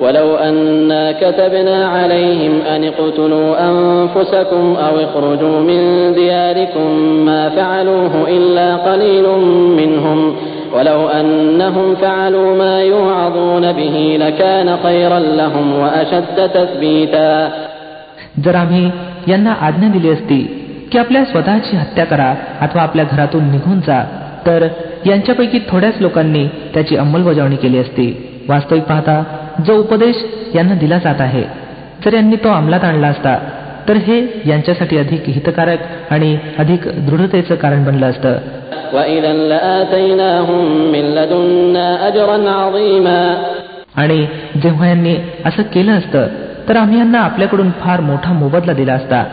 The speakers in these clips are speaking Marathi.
ولو أنا كتبنا عليهم أن اقتلوا أنفسكم أو اخرجوا من دياركم ما فعلوه إلا قليل منهم ولو أنهم فعلوا ما يوعظون به لكان خيرا لهم وأشد تثبيتا जर आम्ही यांना आज्ञा दिली असती की आपल्या स्वतःची हत्या करा अथवा आपल्या घरातून निघून जा तर यांच्यापैकी थोड्याच लोकांनी त्याची अंमलबजावणी केली असती वास्तविक पाहता जो उपदेश यांना दिला जात आहे. जर यांनी तो अंमलात आणला असता तर हे यांच्यासाठी अधिक हितकारक आणि अधिक दृढतेचं कारण बनलं असतं. आणि जेव्हा यांनी असं केलं असतं तर आम्ही यांना आपल्याकडून फार मोठा मोबदला दिला असता.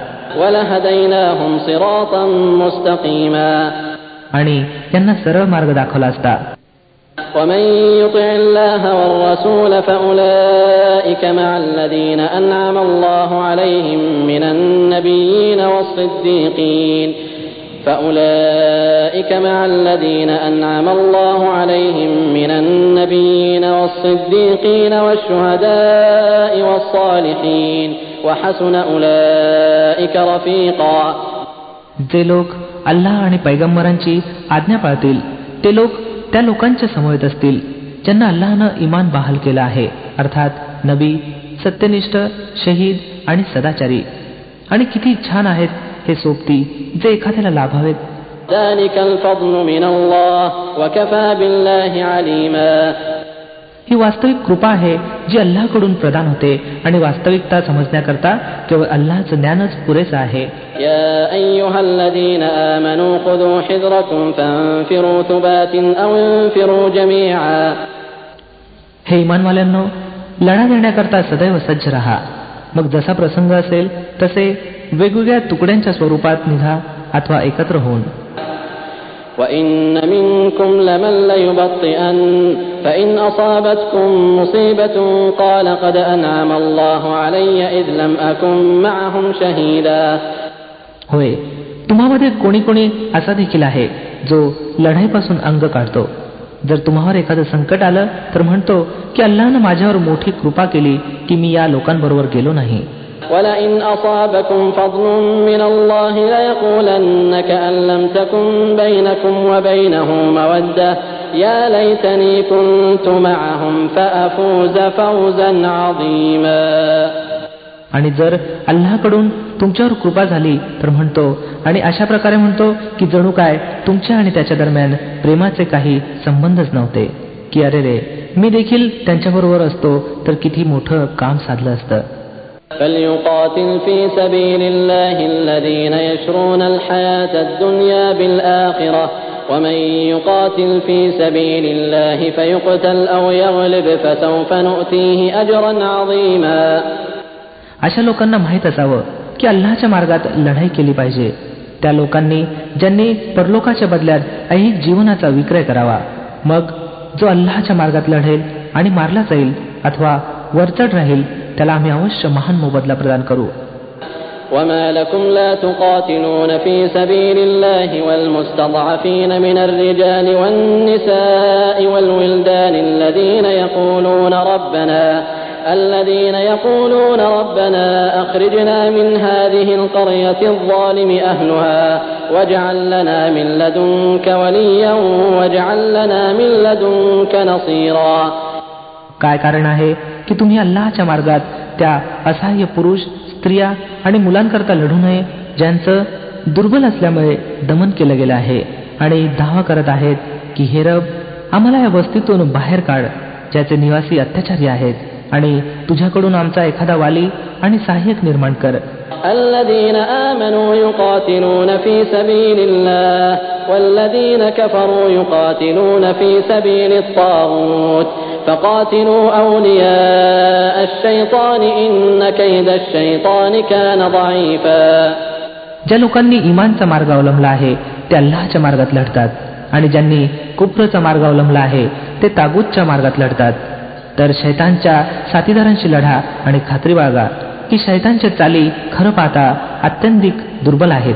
आणि यांना सरळ मार्ग दाखवला असता. ومن يطع الله والرسول فأولئك مع الذين أنعم الله عليهم من النبيين والصديقين فأولئك مع الذين أنعم الله عليهم من النبيين والصديقين والشهداء والصالحين وحسن أولئك رفيقا जे लोक अल्लाह आणि पैगंबरांची आज्ञा पाळतील ते लोक त्या लोकांच्या समवेत असतील ज्यांना अल्लाहनं इमान बहाल केलं आहे अर्थात नबी सत्यनिष्ठ शहीद आणि सदाचारी आणि किती छान आहेत हे सोबती जे एखाद्याला लाभावेत ذلك الفضل من الله وكفى بالله عليما ही वास्तविक कृपा आहे जी अल्लाकडून प्रदान होते आणि वास्तविकता समजण्याकरता केवळ अल्लाहचं ज्ञानच पुरेसं आहे. हे इमानवाल्यांनो लढा देण्याकरता सदैव सज्ज राहा. मग जसा प्रसंग असेल तसे वेगवेगळ्या तुकड्यांच्या स्वरूपात निघा अथवा एकत्र होऊन. وإن منكم لمن ليبطئن فإن أصابتكم مصيبة قال قد أنعم الله علي إذ لم أكن معهم شهيدا होय तुम्हामध्ये कोणी कोणी असा देखील आहे जो लढाईपासून अंग काढतो जर तुम्हावर एखादं संकट आलं तर म्हणतो की अल्लानं माझ्यावर मोठी कृपा केली की मी या लोकांबरोबर गेलो नाही ولئن أصابكم فضل من الله ليقولن كأن لم تكن بينكم وبينه مودة يا ليتني كنت معهم فأفوز فوزا عظيما आणि जर अल्लाकडून तुमच्यावर कृपा झाली तर म्हणतो आणि अशा प्रकारे म्हणतो की जणू काय तुमच्या आणि त्याच्या दरम्यान प्रेमाचे काही संबंधच नव्हते की अरे रे मी देखील त्यांच्याबरोबर असतो तर किती मोठं काम साधलं असतं فليقاتل في سبيل الله الذين يشرون الحياة الدنيا بالآخرة ومن يقاتل في سبيل الله فيقتل أو يغلب فسوف نؤتيه أجرا عظيما अशा लोकांना माहीत असावं की अल्लाच्या मार्गात लढाई केली पाहिजे त्या लोकांनी ज्यांनी परलोकाच्या बदल्यात ऐहिक जीवनाचा विक्रय करावा मग जो अल्लाच्या मार्गात लढेल आणि मारला जाईल अथवा वरचढ राहील त्याला आम्ही अवश्य महान मोबदला प्रदान करू وما لكم لا تقاتلون في سبيل الله والمستضعفين من الرجال والنساء والولدان الذين يقولون ربنا الذين يقولون ربنا أخرجنا من هذه القرية الظالم أهلها واجعل لنا من لدنك وليا واجعل لنا من لدنك نصيرا काय कारण आहे की तुम्ही अल्लाच्या मार्गात त्या असहाय्य पुरुष स्त्रिया आणि मुलांकरता लढू नये ज्यांचं दुर्बल असल्यामुळे दमन केलं गेलं आहे आणि दावा करत आहेत की हे रब आम्हाला या वस्तीतून बाहेर काढ ज्याचे निवासी अत्याचारी आहेत आणि तुझ्याकडून आमचा एखादा वाली आणि सहाय्यक निर्माण कर الذين آمنوا يقاتلون في سبيل الله والذين كفروا يقاتلون في سبيل الطاغوت فقاتلوا أولياء الشيطان إن كيد الشيطان كان ضعيفا ज्या लोकांनी इमानचा मार्ग अवलंबला आहे ते अल्लाच्या मार्गात लढतात आणि ज्यांनी कुप्रचा मार्ग अवलंबला आहे ते तागूतच्या मार्गात लढतात तर शैतानच्या साथीदारांशी लढा आणि खात्री बाळगा की शैतानच्या चाली खरं पाहता अत्यंतिक दुर्बल आहेत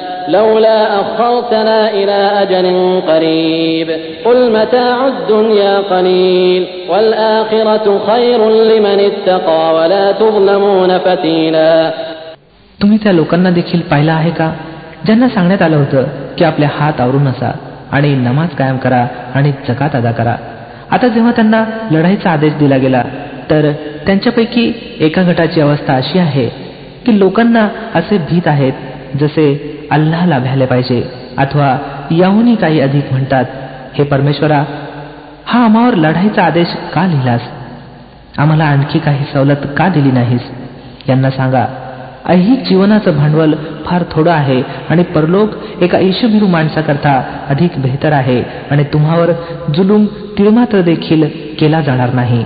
لولا أخرتنا إلى أجل قريب قل متاع الدنيا قليل والآخرة خير لمن اتقى ولا تظلمون فتيلا तुम्ही त्या लोकांना देखील पाहिलं आहे का ज्यांना सांगण्यात आलं होतं की आपले हात आवरून असा आणि नमाज कायम करा आणि जकात अदा करा आता जेव्हा त्यांना लढाईचा आदेश दिला गेला तर त्यांच्यापैकी एका गटाची अवस्था अशी आहे की लोकांना असे भीत आहेत जसे अल्लाहला भ्याले पाहिजे अथवा याहूनही काही अधिक म्हणतात हे परमेश्वरा हा आम्हावर लढाईचा आदेश का लिहिलास? आम्हाला आणखी काही सवलत का दिली नाहीस? यांना सांगा ऐहिक जीवनाचं भांडवल फार थोडं आहे आणि परलोक एका ईशभिरू माणसाकरता अधिक बेहतर आहे आणि तुम्हावर जुलूम तिळमात्र देखील केला जाणार नाही.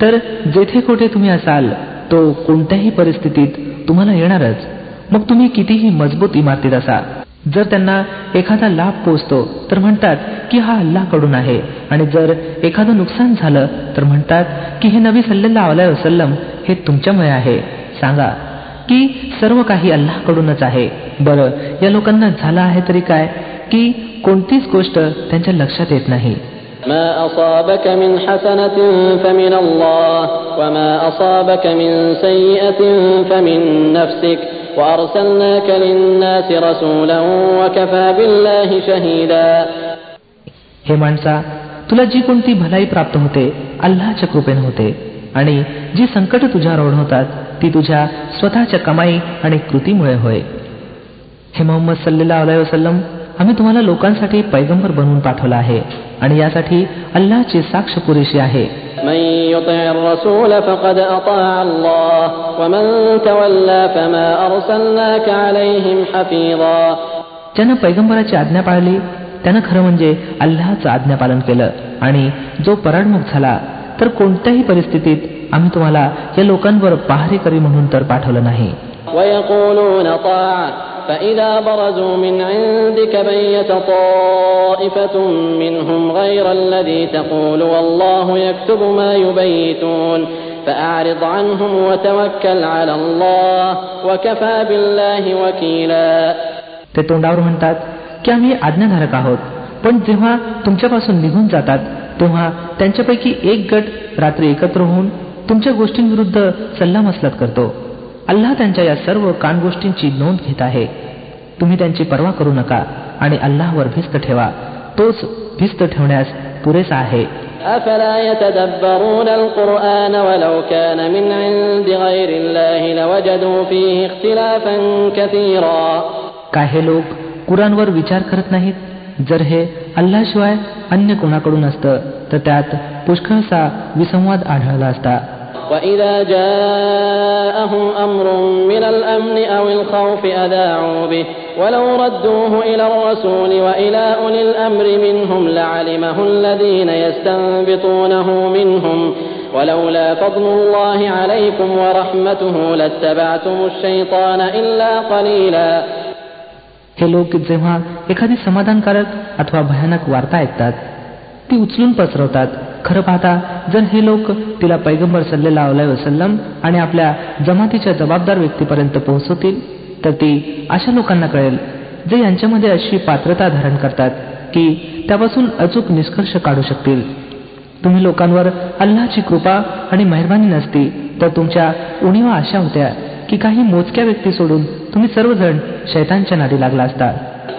तर जेथे कुठे तुम्ही असाल तो कोणत्याही परिस्थितीत तुम्हाला येणारच. मग तुम्ही कितीही मजबूत इमारतीत असा. जर त्यांना एखादा लाभ पोचतो तर म्हणतात की हा अल्लाकडून आहे. आणि जर एखादं नुकसान झालं तर म्हणतात की हे नबी सल्लेला वसलम हे तुमच्यामुळे आहे. सांगा की सर्व काही अल्लाहकडूनच आहे. बरं या लोकांना झालं आहे तरी काय? की कोणतीच गोष्ट त्यांच्या लक्षात येत नाही. ما أصابك من حسنة فمن الله وما أصابك من سيئة فمن نفسك وأرسلناك للناس رسولا وكفى بالله شهيدا हे माणसा तुला जी कोणती भलाई प्राप्त होते अल्लाच्या कृपेने होते आणि जी संकट तुझ्यावर ओढवतात ती तुझ्या स्वतःच्या कमाई आणि कृतीमुळे होय हे मोहम्मद सल्लेला वसलम आम्ही तुम्हाला लोकांसाठी पैगंबर बनवून पाठवला आहे आणि यासाठी अल्लाची साक्ष पुरेशी आहे. ज्यानं पैगंबराची आज्ञा पाळली त्यानं खरं म्हणजे अल्लाचं आज्ञापालन केलं. आणि जो पराडमुख झाला तर कोणत्याही परिस्थितीत आम्ही तुम्हाला या लोकांवर पहारेकरी म्हणून तर पाठवलं नाही. فإذا برزوا من عندك بيت طائفة منهم غير الذي تقول والله يكتب ما يبيتون فأعرض عنهم وتوكل على الله وكفى بالله وكيلا ते तोंडावर म्हणतात की आम्ही आज्ञाधारक आहोत पण जेव्हा तुमच्यापासून निघून जातात तेव्हा त्यांच्यापैकी एक गट रात्री एकत्र होऊन तुमच्या गोष्टींविरुद्ध सल्लामसलत करतो अल्लाह त्यांच्या या सर्व कानगोष्टींची नोंद घेत आहे. तुम्ही त्यांची पर्वा करू नका आणि अल्लाहवर भिस्त ठेवा. तोच भिस्त ठेवण्यास पुरेसा आहे. काही हे लोक कुरांवर विचार करत नाहीत? जर हे अल्लाशिवाय अन्य कोणाकडून असतं तर त्यात पुष्कळसा विसंवाद आढळला असता. وإذا جاءهم أمر من الأمن أو الخوف أذاعوا به ولو ردوه إلى الرسول وإلى أولي الأمر منهم لعلمه الذين يستنبطونه منهم ولولا فضل الله عليكم ورحمته لاتبعتم الشيطان إلا قليلا हे लोक जेव्हा एखादी समाधानकारक अथवा भयानक वार्ता ऐकतात ती उचलून पसरवतात खरं पाहता जर हे लोक तिला पैगंबर सल्लेला वसलम आणि आपल्या जमातीच्या जबाबदार व्यक्तीपर्यंत पोहोचवतील तर ती अशा लोकांना कळेल जे यांच्यामध्ये अशी पात्रता धारण करतात की त्यापासून अचूक निष्कर्ष काढू शकतील. तुम्ही लोकांवर अल्लाची कृपा आणि मेहरबानी नसती तर तुमच्या उणीवा अशा होत्या की काही मोजक्या व्यक्ती सोडून तुम्ही सर्वजण शैतांच्या नादी लागला असता.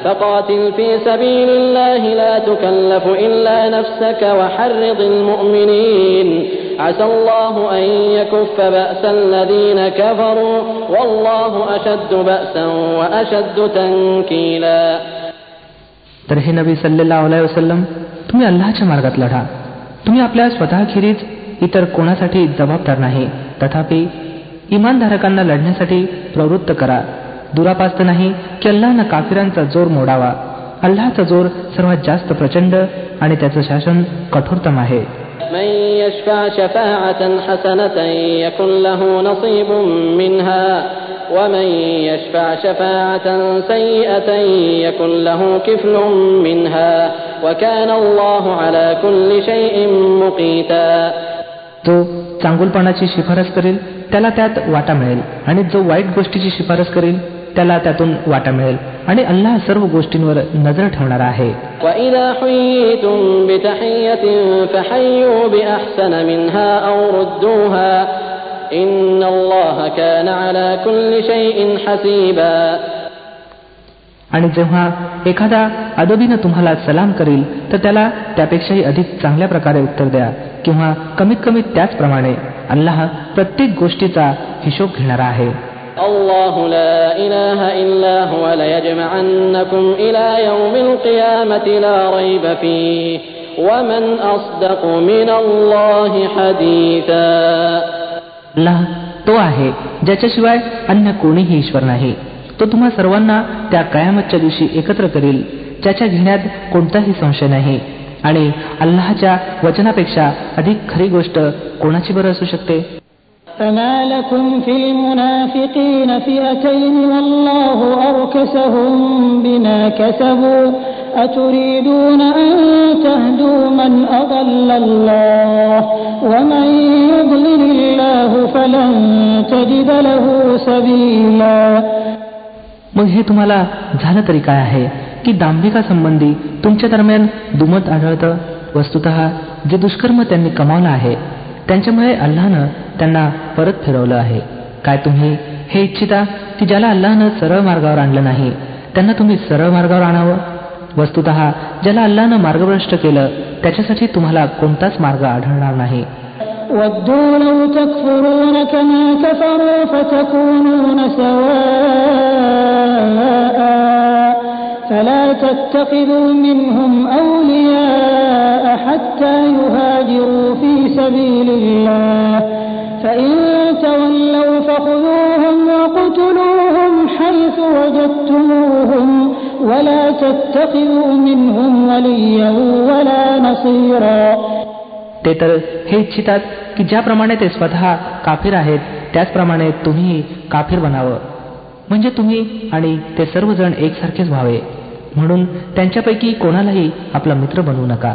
فقاتل في سبيل الله لا تكلف إلا نفسك وحرض المؤمنين عسى الله أن يكف بأس الذين كفروا والله أشد بأسا وأشد تنكيلا तर हे नबी सल्लेला वसलम तुम्ही अल्लाच्या मार्गात लढा तुम्ही आपल्या स्वतःखेरीज इतर कोणासाठी जबाबदार नाही तथापि इमानधारकांना लढण्यासाठी प्रवृत्त करा दुरापास्त नाही की अल्लानं काफिरांचा जोर मोडावा. अल्लाचा जोर सर्वात जास्त प्रचंड आणि त्याचं शासन कठोरतम आहे. जो चांगुलपणाची शिफारस करेल त्याला त्यात वाटा मिळेल आणि जो वाईट गोष्टीची शिफारस करेल त्याला त्यातून वाटा मिळेल. आणि अल्लाह सर्व गोष्टींवर नजर ठेवणारा आहे. आणि जेव्हा एखादा अदबीनं तुम्हाला सलाम करील तर त्याला त्यापेक्षाही अधिक चांगल्या प्रकारे उत्तर द्या किंवा कमीत कमी त्याचप्रमाणे अल्लाह प्रत्येक गोष्टीचा हिशोब घेणारा आहे. الله لا إله إلا هو ليجمعنكم إلى يوم القيامة لا ريب فيه ومن أصدق من الله حديثا अल्लाह तो आहे ज्याच्याशिवाय अन्य कोणीही ईश्वर नाही तो तुम्हा सर्वांना त्या कयामतच्या दिवशी एकत्र करील ज्याच्या घेण्यात कोणताही संशय नाही आणि अल्लाहच्या वचनापेक्षा अधिक खरी गोष्ट कोणाची बरं असू शकते فما لكم في المنافقين فئتين والله أركسهم بما كسبوا أتريدون أن تهدوا من أضل الله ومن يضلل الله فلن تجد له سبيلا मग हे तुम्हाला झालं तरी काय आहे की दांभिकासंबंधी तुमच्या दरम्यान दुमत आढळतं वस्तुत जे दुष्कर्म त्यांनी कमावलं आहे त्यांच्यामुळे अल्लानं त्यांना परत फिरवलं आहे काय तुम्ही हे इच्छिता की ज्याला अल्लानं सरळ मार्गावर आणलं नाही त्यांना तुम्ही सरळ मार्गावर आणावं वस्तुत ज्याला अल्लानं मार्गभ्रष्ट केलं त्याच्यासाठी तुम्हाला कोणताच मार्ग आढळणार नाही ودوا لو تكفرون كما كفروا فتكونون سواء فلا تتخذوا منهم أولياء حتى يهاجروا في سبيل الله فإن تولوا فخذوهم وقتلوهم حيث وجدتموهم ولا تتخذوا منهم وليا ولا نصيرا ते तर हे इच्छितात की ज्याप्रमाणे ते स्वतः काफीर आहेत त्याचप्रमाणे तुम्ही काफीर बनावं म्हणजे तुम्ही आणि ते सर्वजण एकसारखेच व्हावे म्हणून त्यांच्यापैकी कोणालाही आपला मित्र बनवू नका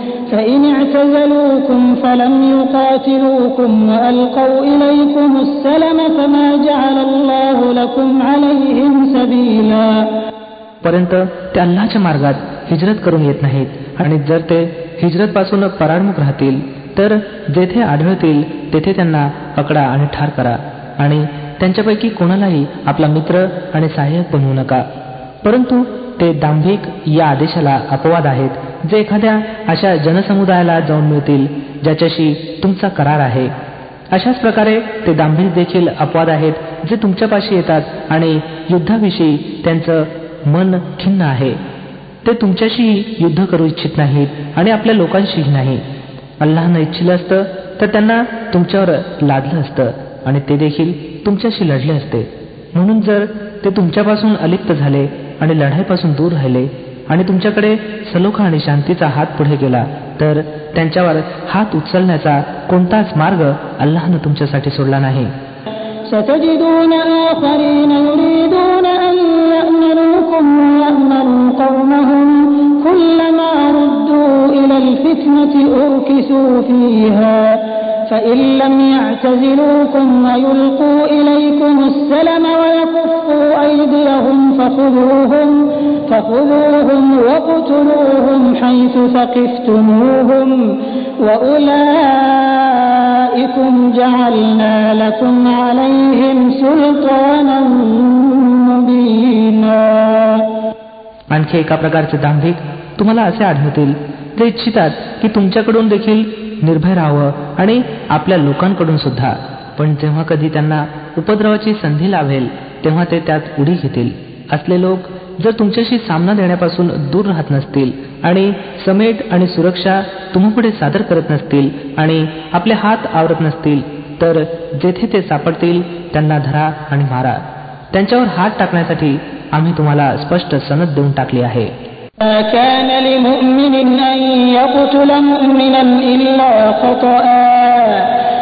فإن اعتزلوكم فلم يقاتلوكم وألقوا إليكم السلم فما جعل الله لكم عليهم سبيلا पर्यंत ते अल्लाच्या मार्गात हिजरत करून येत नाहीत आणि जर ते हिजरत पासून पराडमुख राहतील तर जेथे आढळतील तेथे त्यांना पकडा आणि ठार करा आणि त्यांच्यापैकी कोणालाही आपला मित्र आणि सहाय्यक बनवू नका परंतु ते दांभिक या आदेशाला अपवाद आहेत जे एखाद्या अशा जनसमुदायाला जाऊन मिळतील ज्याच्याशी तुमचा करार आहे. अशाच प्रकारे ते दांभिक देखील अपवाद आहेत जे तुमच्यापाशी येतात आणि युद्धाविषयी त्यांचं मन खिन्न आहे. ते तुमच्याशी युद्ध करू इच्छित नाहीत आणि आपल्या लोकांशीही नाही. अल्लानं इच्छिलं असतं तर त्यांना तुमच्यावर लादलं असतं आणि ते देखील तुमच्याशी लढले असते. म्हणून जर ते तुमच्यापासून अलिप्त झाले आणि लढाईपासून दूर राहिले आणि तुमच्याकडे सलोखा आणि शांतीचा हात पुढे गेला तर त्यांच्यावर हात उचलण्याचा कोणताच मार्ग अल्लाहनं तुमच्यासाठी सोडला नाही ستجدون آخرين يريدون أن يأمنوكم ويأمنوا قومهم كلما ردوا إلى الفتنة أركسوا فيها فإن لم يعتزلوكم ويلقوا إليكم السلم ويكفوا أيديهم فخذوهم فخذوهم واقتلوهم حيث ثقفتموهم وأولئكم جعلنا لكم عليهم سلطانا مبينا आणखी एका प्रकारचे दांभिक तुम्हाला असे आढळतील ते इच्छितात की तुमच्याकडून देखील निर्भय राहावं आणि आपल्या लोकांकडून सुद्धा पण जेव्हा कधी त्यांना उपद्रवाची संधी लाभेल तेव्हा ते त्यात उडी घेतील असले लोक जर तुमच्याशी सामना देण्यापासून दूर राहत नसतील आणि समेट आणि सुरक्षा तुम्हापुढे सादर करत नसतील आणि आपले हात आवरत नसतील तर जेथे ते सापडतील त्यांना धरा आणि मारा त्यांच्यावर हात टाकण्यासाठी आम्ही तुम्हाला स्पष्ट सनद देऊन टाकली आहे كان لمؤمن أن يقتل مؤمنا إلا خطأ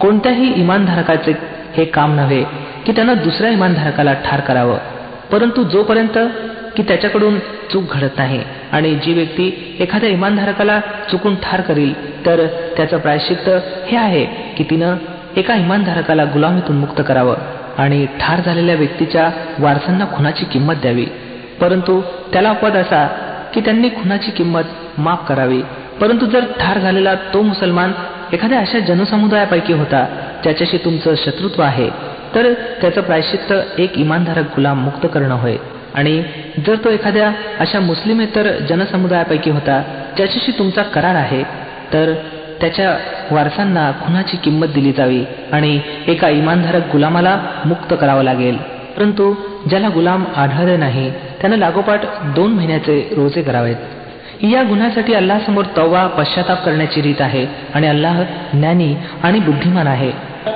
कोणत्याही इमानधारकाचे हे काम नव्हे की त्यानं दुसऱ्या इमानधारकाला ठार करावं. परंतु जोपर्यंत की त्याच्याकडून चूक घडत नाही आणि जी व्यक्ती एखाद्या इमानधारकाला चुकून ठार करील तर त्याचं प्रायश्चित्त हे आहे की तिनं एका इमानधारकाला गुलामीतून मुक्त करावं आणि ठार झालेल्या व्यक्तीच्या वारसांना खुनाची किंमत द्यावी. परंतु त्याला अपवाद असा की त्यांनी खुनाची किंमत माफ करावी. परंतु जर ठार झालेला तो मुसलमान एखाद्या अशा जनसमुदायापैकी होता ज्याच्याशी तुमचं शत्रुत्व आहे तर त्याचं प्रायश्चित्त एक इमानधारक गुलाम मुक्त करणं होय. आणि जर तो एखाद्या अशा मुस्लिमेतर जनसमुदायापैकी होता ज्याच्याशी तुमचा करार आहे तर त्याच्या वारसांना खुनाची किंमत दिली जावी आणि एका इमानधारक गुलामाला मुक्त करावं लागेल. परंतु ज्याला गुलाम आढळले नाही त्यानं लागोपाठ दोन महिन्याचे रोजे करावेत. या गुन्ह्यासाठी अल्लासमोर तवा पश्चाताप करण्याची रीत आहे आणि अल्लाह ज्ञानी आणि बुद्धिमान आहे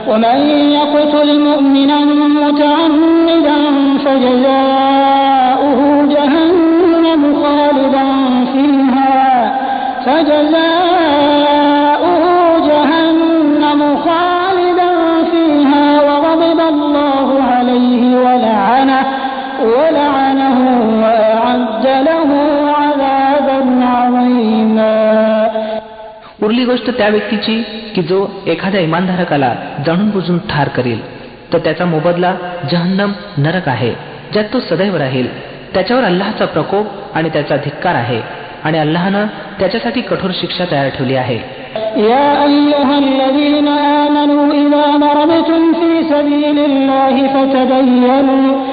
ومن يقتل مؤمنا متعمدا فجزاؤه جهنم خالدا فيها فجزاؤه جهنم خالدا فيها وغضب الله عليه ولعنه ولعنه उरली गोष्ट त्या व्यक्तीची की जो एखाद्या इमानधारकाला जाणून बुजून ठार करेल तर त्याचा मोबदला जहन्नम नरक आहे ज्यात तो सदैव राहील त्याच्यावर अल्लाहचा प्रकोप आणि त्याचा धिक्कार आहे आणि अल्लाहनं त्याच्यासाठी कठोर शिक्षा तयार ठेवली आहे يا أيها الذين آمنوا إذا ضربتم في سبيل الله فتبينوا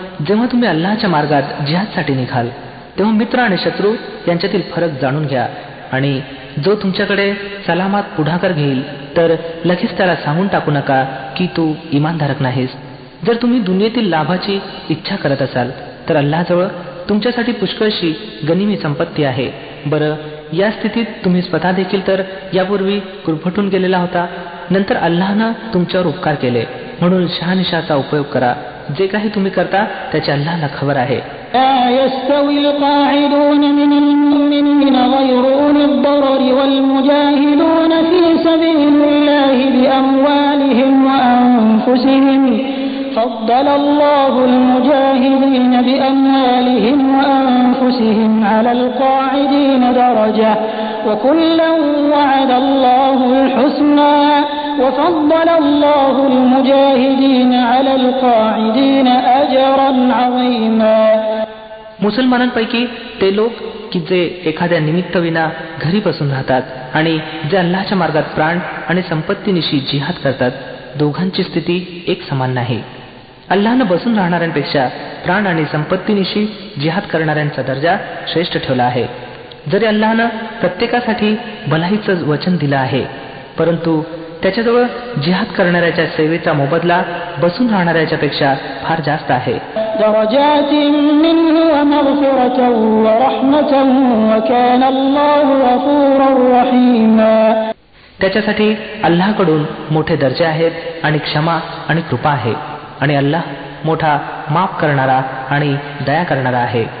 जेव्हा तुम्ही अल्लाहच्या मार्गात जिहादसाठी निघाल तेव्हा मित्र आणि शत्रू यांच्यातील फरक जाणून घ्या. आणि जो तुमच्याकडे सलामात पुढाकार घेईल तर लगेच त्याला सांगून टाकू नका की तू इमानधारक नाहीस. जर तुम्ही दुनियेतील लाभाची इच्छा करत असाल तर अल्लाजवळ तुमच्यासाठी पुष्कळशी गनिमी संपत्ती आहे. बरं या स्थितीत तुम्ही स्वतः देखील तर यापूर्वी कुरफटून गेलेला होता नंतर अल्लाहनं तुमच्यावर उपकार केले. म्हणून शहानिशाचा उपयोग करा. जे काही तुम्ही करता त्याचे अल्लाहला खबर आहे لا يستوي القاعدون من المؤمنين غير أولي الضرر والمجاهدون في سبيل الله بأموالهم وأنفسهم فضل الله المجاهدين بأموالهم وأنفسهم على القاعدين درجة وكلا وعد الله الحسنى وفضل الله المجاهدين على القاعدين أجرا عظيما मुसलमानांपैकी ते लोक की जे एखाद्या निमित्त विना घरी बसून राहतात आणि जे अल्लाच्या मार्गात प्राण आणि संपत्तीनिशी जिहाद करतात दोघांची स्थिती एक समान नाही अल्लानं बसून राहणाऱ्यांपेक्षा प्राण आणि संपत्तीनिशी जिहाद करणाऱ्यांचा दर्जा श्रेष्ठ ठेवला आहे जरी अल्लानं प्रत्येकासाठी भलाईचं वचन दिलं आहे परंतु त्याच्याजवळ जिहाद करणाऱ्याच्या सेवेचा मोबदला बसून राहणाऱ्याच्या पेक्षा फार जास्त आहे. त्याच्यासाठी अल्लाकडून मोठे दर्जे आहेत आणि क्षमा आणि कृपा आहे. आणि अल्लाह मोठा माफ करणारा आणि दया करणारा आहे.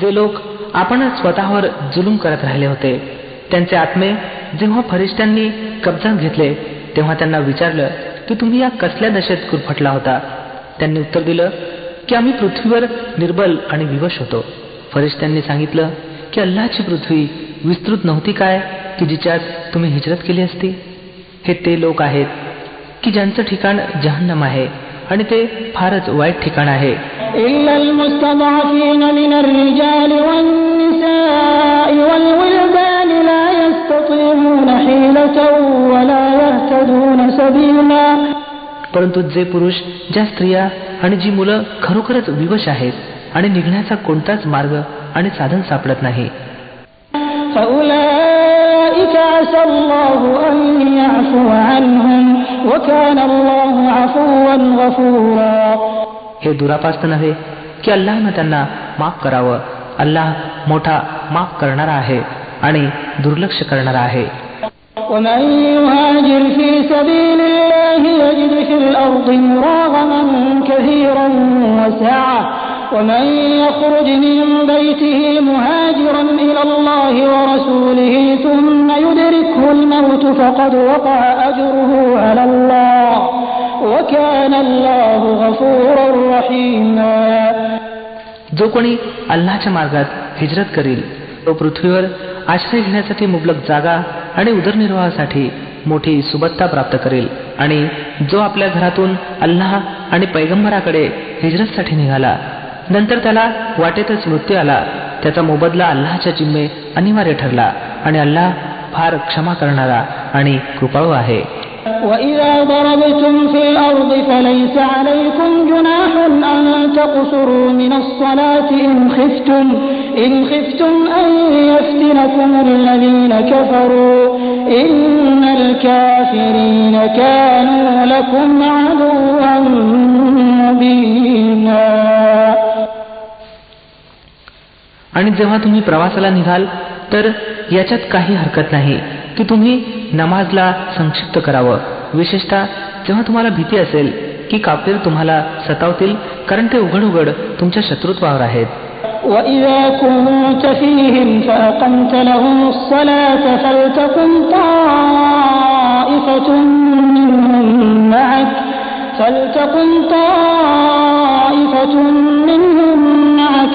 जे लोक आपणच स्वतःवर जुलूम करत राहिले होते त्यांचे आत्मे जेव्हा फरिश्त्यांनी कब्जा घेतले तेव्हा त्यांना विचारलं की तुम्ही या कसल्या दशेत गुरफटला होता? त्यांनी उत्तर दिलं की आम्ही पृथ्वीवर निर्बल आणि विवश होतो. फरिश्त्यांनी सांगितलं की अल्लाची पृथ्वी विस्तृत नव्हती काय की जिच्यात तुम्ही हिजरत केली असती? हे ते लोक आहेत की ज्यांचं ठिकाण जहन्नम आहे आणि ते फारच वाईट ठिकाण आहे إلا المستضعفين من الرجال والنساء والولدان لا يستطيعون حيلة ولا يهتدون سبيلا परंतु जे पुरुष ज्या स्त्रिया आणि जी मुलं खरोखरच विवश आहेत आणि निघण्याचा कोणताच मार्ग आणि साधन सापडत नाही فأولئك عسى الله أن يعفو عنهم وكان الله عفوا غفورا हे दुरापास्त नव्हे की अल्लाहनं त्यांना माफ करावं अल्लाह मोठा माफ करणारा आहे आणि दुर्लक्ष करणारा आहे ومن يهاجر في سبيل الله يجد في الأرض مراغما كثيرا وسعة ومن يخرج من بيته مهاجرا إلى الله ورسوله ثم يدركه الموت فقد وقع أجره على الله وكان الله غفورا رحيما जो कोणी अल्लाच्या मार्गात हिजरत करील तो पृथ्वीवर आश्रय घेण्यासाठी मुबलक जागा आणि उदरनिर्वाहासाठी मोठी सुबत्ता प्राप्त करेल आणि जो आपल्या घरातून अल्लाह आणि पैगंबराकडे हिजरतसाठी निघाला नंतर त्याला वाटेतच मृत्यू आला त्याचा मोबदला अल्लाच्या जिम्मे अनिवार्य ठरला आणि अल्लाह फार क्षमा करणारा आणि कृपाळू आहे وإذا ضربتم في الأرض فليس عليكم جناح أن تقصروا من الصلاة إن خفتم إن خفتم أن يفتنكم الذين كفروا إن الكافرين كانوا لكم عدوا مبينا आणि जेव्हा तुम्ही प्रवासाला निघाल तर याच्यात काही हरकत नाही की तुम्ही नमाजला संक्षिप्त करावं विशेषतः जेव्हा तुम्हाला भीती असेल की काफीर तुम्हाला सतावतील कारण ते उघड उघड तुमच्या शत्रुत्वावर आहेत وإذا كنت فيهم فأقمت لهم الصلاة فلتقم طائفة منهم معك فلتقم طائفة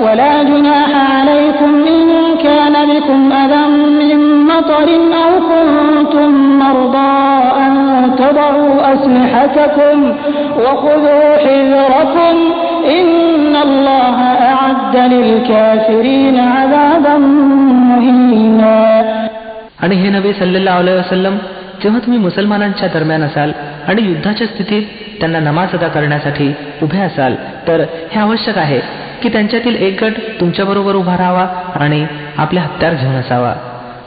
ولا جناح عليكم إن كان بكم أذى من مطر أو كنتم مرضى أن تضعوا أسلحتكم وخذوا حذركم إن الله أعد للكافرين عذابا مهينا आणि हे नबी सल्लेला वसलम जेव्हा तुम्ही मुसलमानांच्या दरम्यान असाल आणि युद्धाच्या स्थितीत त्यांना नमाज अदा करण्यासाठी उभे असाल तर हे आवश्यक आहे की त्यांच्यातील एक गट तुमच्याबरोबर उभा राहावा आणि आपले हत्यार घेऊन असावा.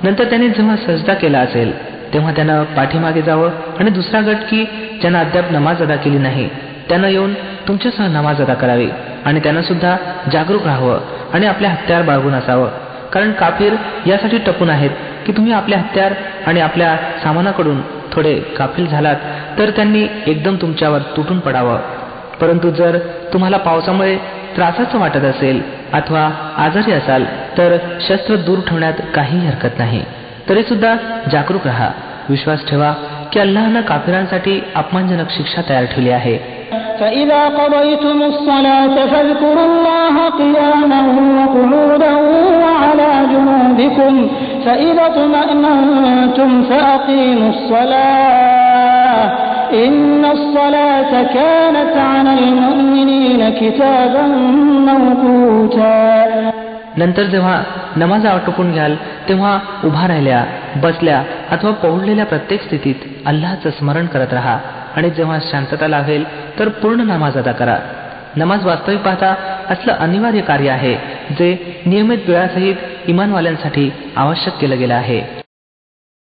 नंतर त्यांनी जेव्हा सजदा केला असेल तेव्हा त्यानं पाठीमागे जावं आणि दुसरा गट की ज्यानं अद्याप नमाज अदा केली नाही त्यानं येऊन तुमच्यासह नमाज अदा करावी आणि त्यानं सुद्धा जागरूक राहावं आणि आपले हत्यार बाळगून असावं. कारण काफीर यासाठी टपून आहेत की तुम्ही आपले हत्यार आणि आपल्या सामानाकडून थोडे काफील झालात तर त्यांनी एकदम तुमच्यावर तुटून पडावं. परंतु जर तुम्हाला पावसामुळे त्रासाचं वाटत असेल अथवा आजारी असाल तर शस्त्र दूर ठेवण्यात काहीही हरकत नाही तरी सुद्धा जागरूक राहा विश्वास ठेवा की अल्लाहनं काफिरांसाठी अपमानजनक शिक्षा तयार ठेवली आहे فإذا قضيتم الصلاة فاذكروا الله قياما وقعودا وعلى جنوبكم فإذا اطمأننتم فأقيموا الصلاة إن الصلاة كانت على المؤمنين كتابا موقوتا नंतर जेव्हा नमाज आटोपून घ्याल तेव्हा उभा राहिल्या बसल्या अथवा पौडलेल्या प्रत्येक स्थितीत अल्लाचं स्मरण करत राहा आणि जेव्हा शांतता लाभेल तर पूर्ण नमाज अदा करा नमाज वास्तविक पाहता असलं अनिवार्य कार्य आहे जे नियमित वेळासहित इमानवाल्यांसाठी आवश्यक केलं गेलं आहे